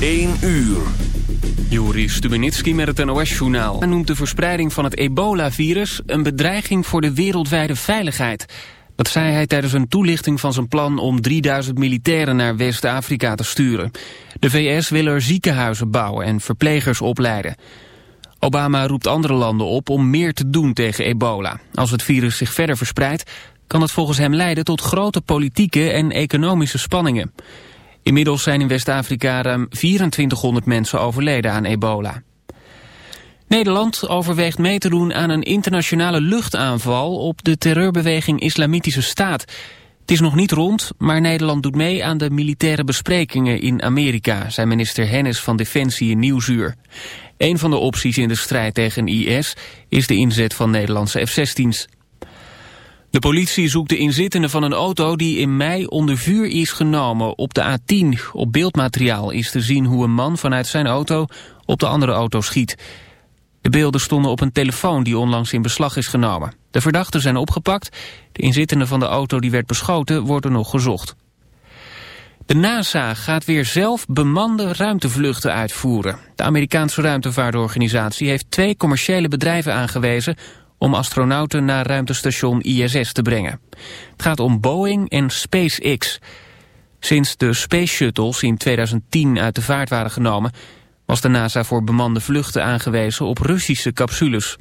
1 uur. Juri Stubenitski met het NOS-journaal. Hij noemt de verspreiding van het ebola-virus een bedreiging voor de wereldwijde veiligheid. Dat zei hij tijdens een toelichting van zijn plan om 3000 militairen naar West-Afrika te sturen. De VS wil er ziekenhuizen bouwen en verplegers opleiden. Obama roept andere landen op om meer te doen tegen ebola. Als het virus zich verder verspreidt, kan het volgens hem leiden tot grote politieke en economische spanningen. Inmiddels zijn in West-Afrika ruim 2400 mensen overleden aan ebola. Nederland overweegt mee te doen aan een internationale luchtaanval op de terreurbeweging Islamitische Staat. Het is nog niet rond, maar Nederland doet mee aan de militaire besprekingen in Amerika, zei minister Hennis van Defensie in Nieuwsuur. Een van de opties in de strijd tegen IS is de inzet van Nederlandse F-16's. De politie zoekt de inzittenden van een auto die in mei onder vuur is genomen op de A10. Op beeldmateriaal is te zien hoe een man vanuit zijn auto op de andere auto schiet. De beelden stonden op een telefoon die onlangs in beslag is genomen. De verdachten zijn opgepakt. De inzittenden van de auto die werd beschoten worden nog gezocht. De NASA gaat weer zelf bemande ruimtevluchten uitvoeren. De Amerikaanse ruimtevaartorganisatie heeft twee commerciële bedrijven aangewezen om astronauten naar ruimtestation ISS te brengen. Het gaat om Boeing en SpaceX. Sinds de Space Shuttles in 2010 uit de vaart waren genomen... was de NASA voor bemande vluchten aangewezen op Russische capsules.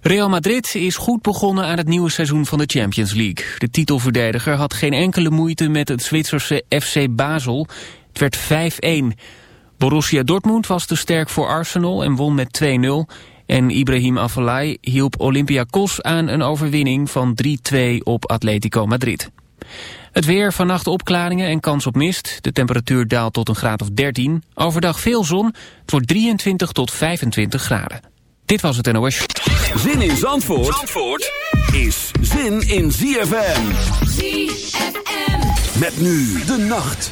Real Madrid is goed begonnen aan het nieuwe seizoen van de Champions League. De titelverdediger had geen enkele moeite met het Zwitserse FC Basel. Het werd 5-1. Borussia Dortmund was te sterk voor Arsenal en won met 2-0... En Ibrahim Afellay hielp Olympiakos aan een overwinning van 3-2 op Atletico Madrid. Het weer, vannacht opklaringen en kans op mist. De temperatuur daalt tot een graad of 13. Overdag veel zon. Het wordt 23 tot 25 graden. Dit was het NOS. Zin in Zandvoort, Zandvoort is zin in ZFM. ZFM. Met nu de nacht.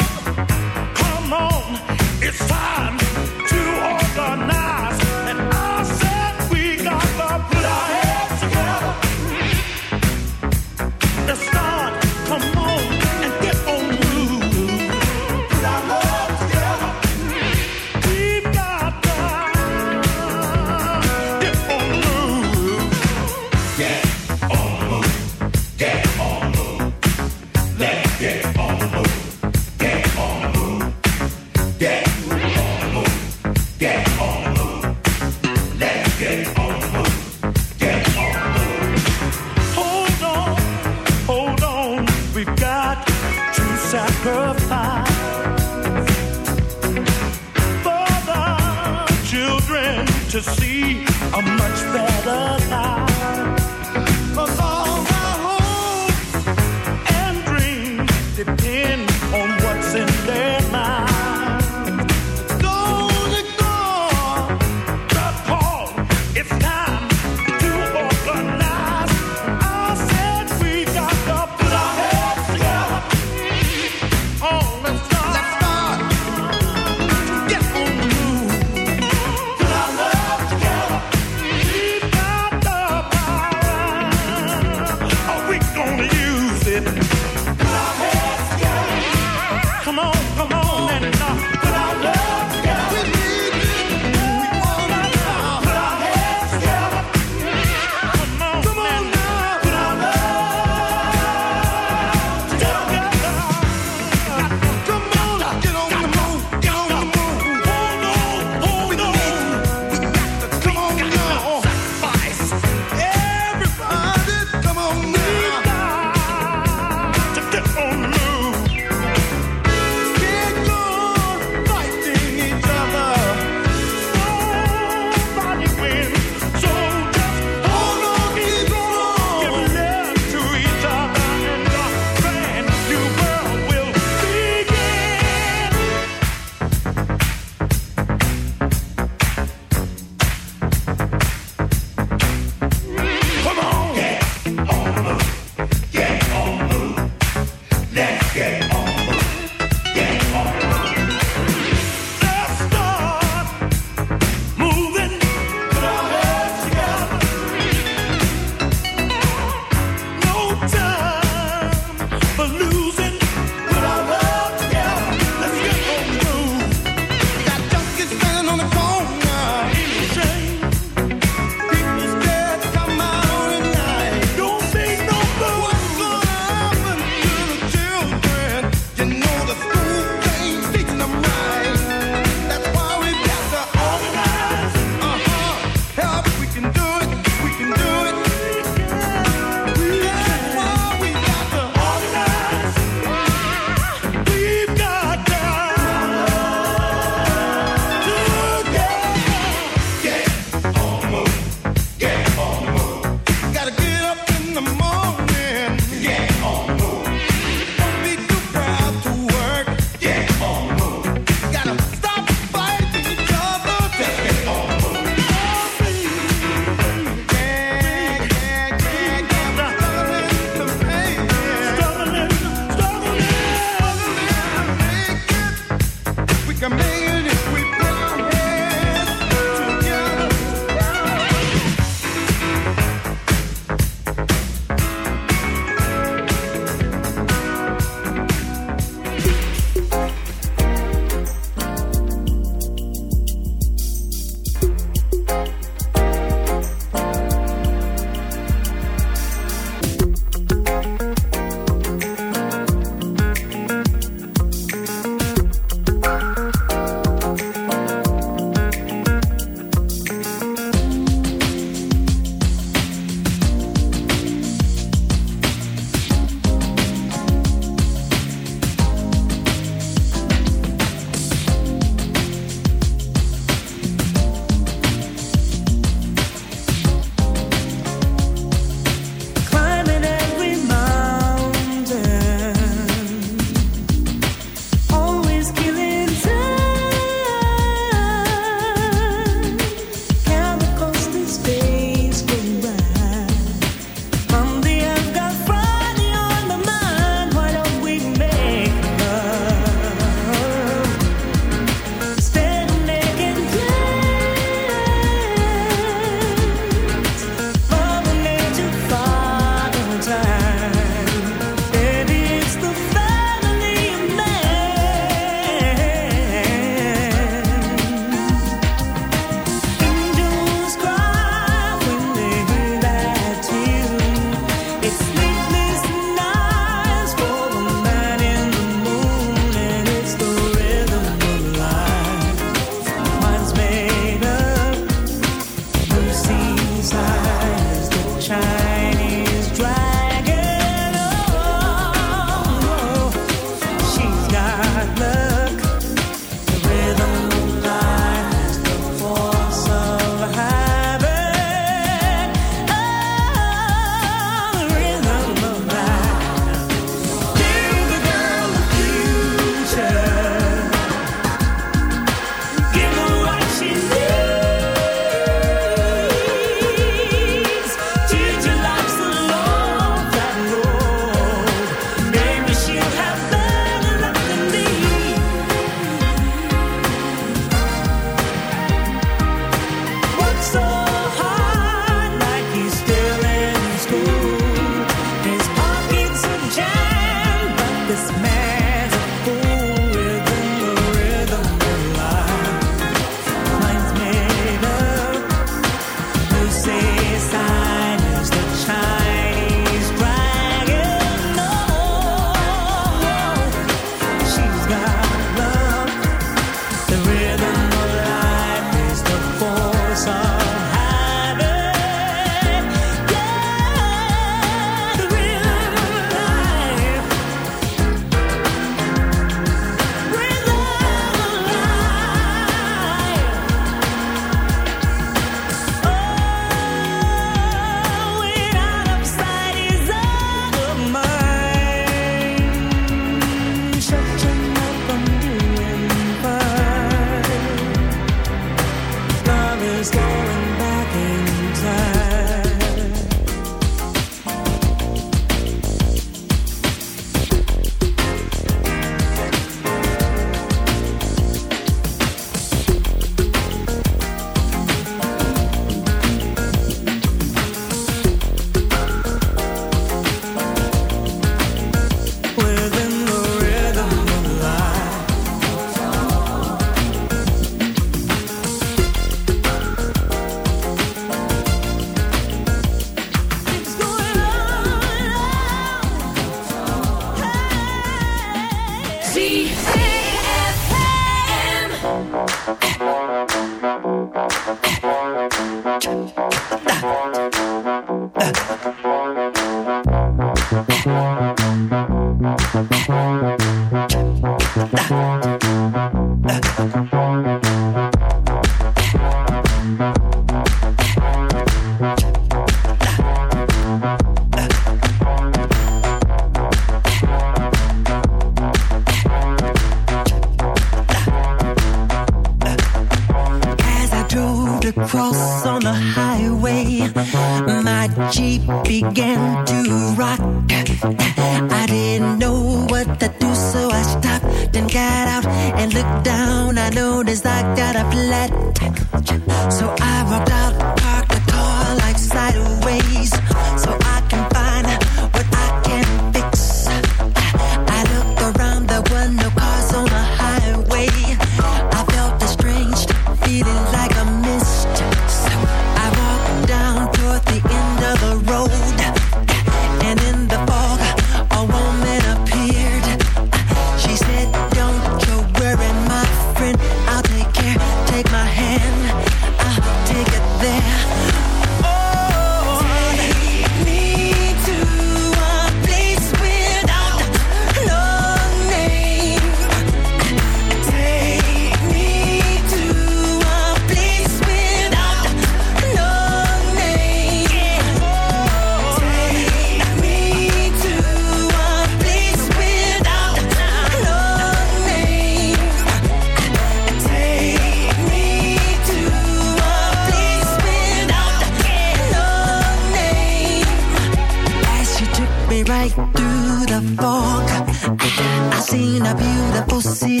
city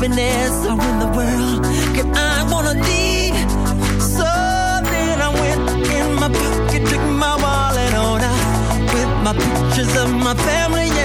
happiness or in the world could I wanna be something. I went in my pocket, took my wallet on out with my pictures of my family.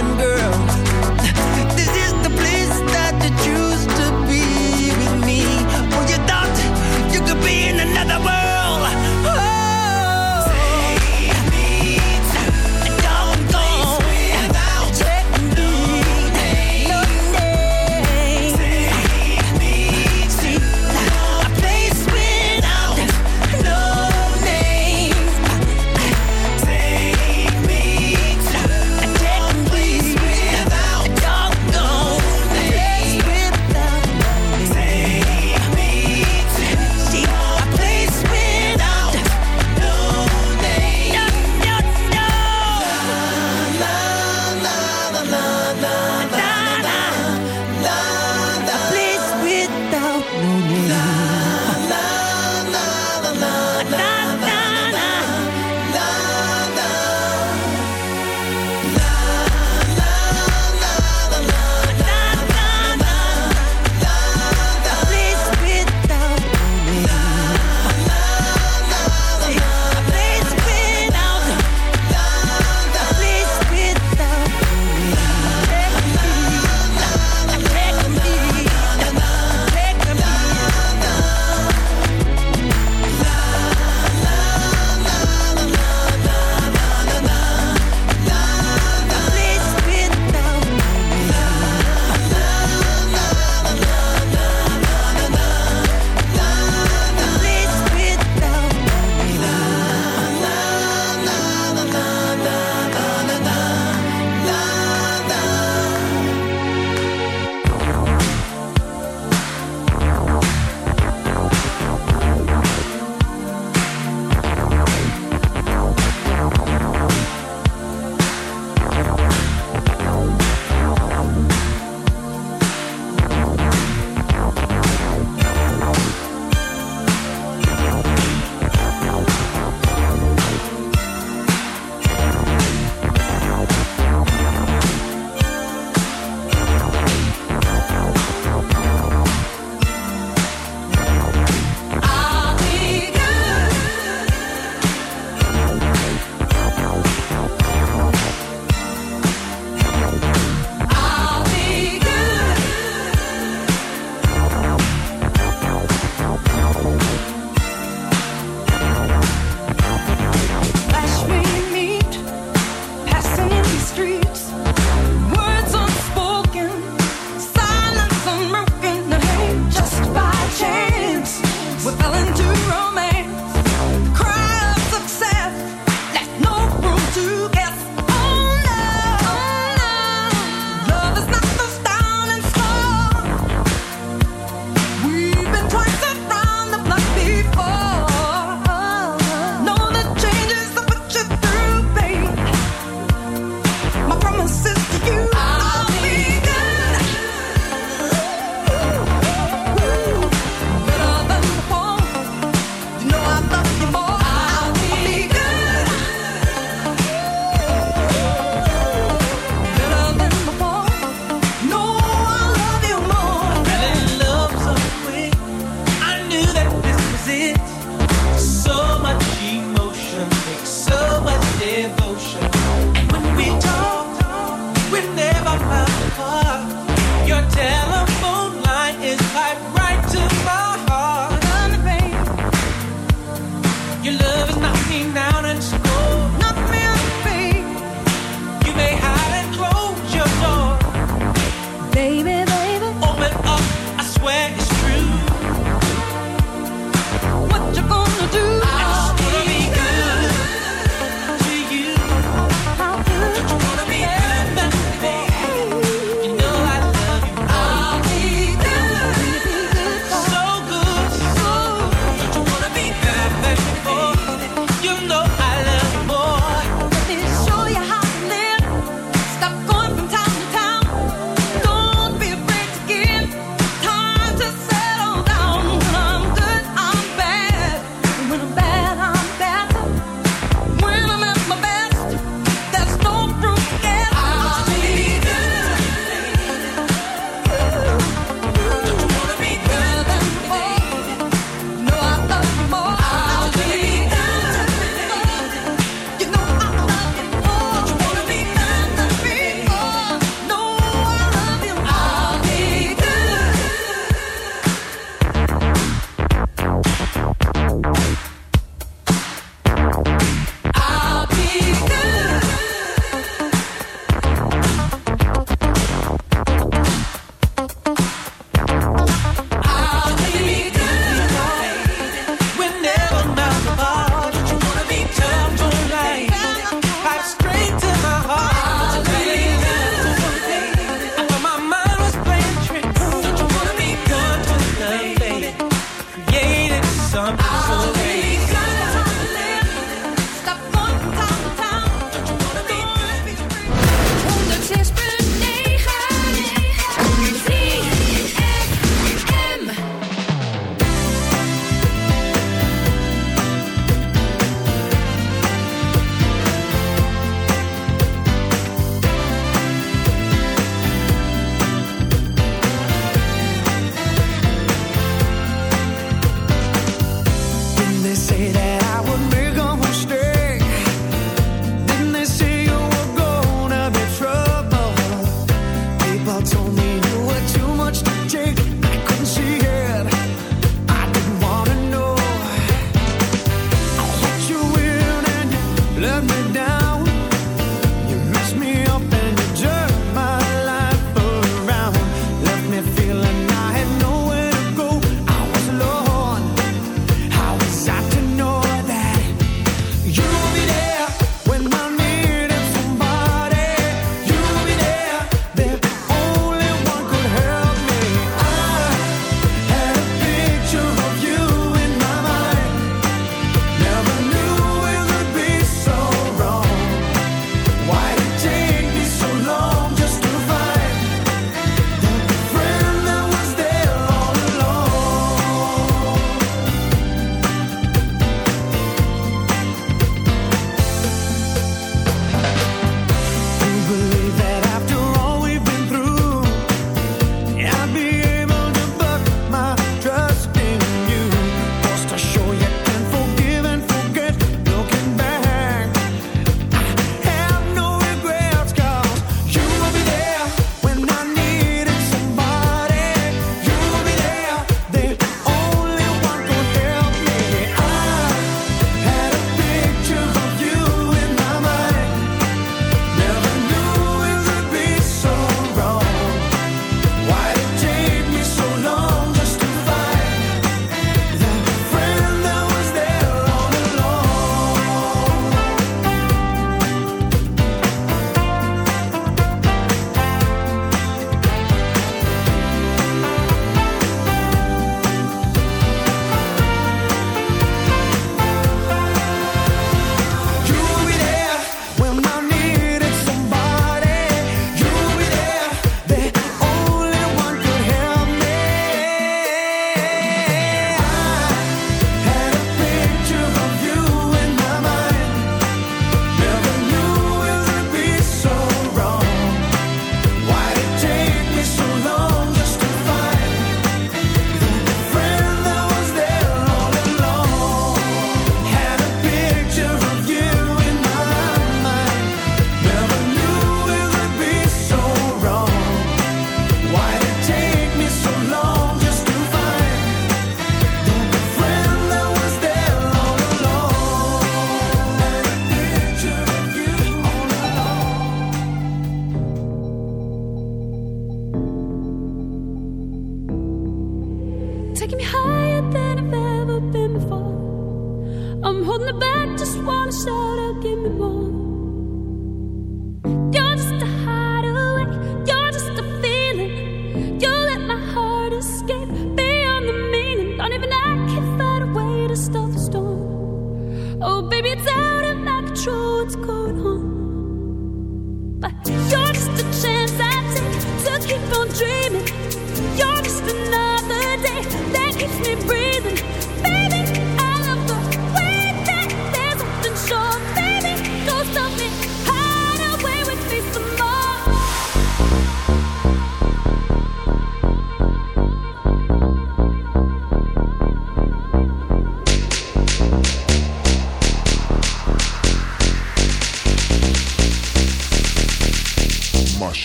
gonna show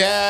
yeah.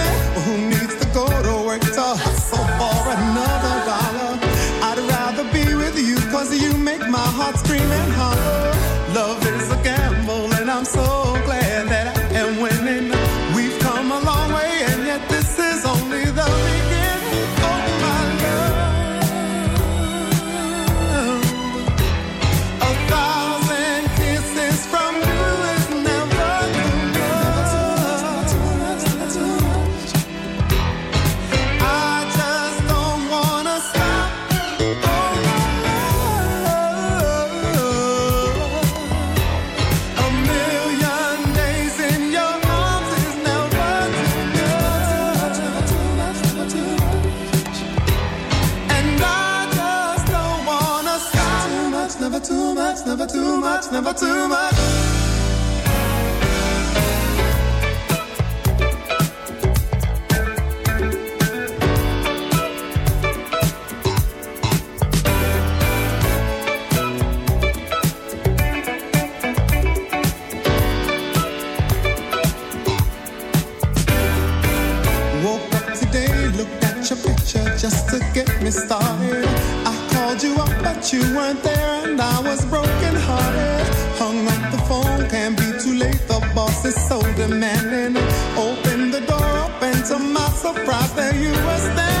Open the door up, and to my surprise, there you were standing.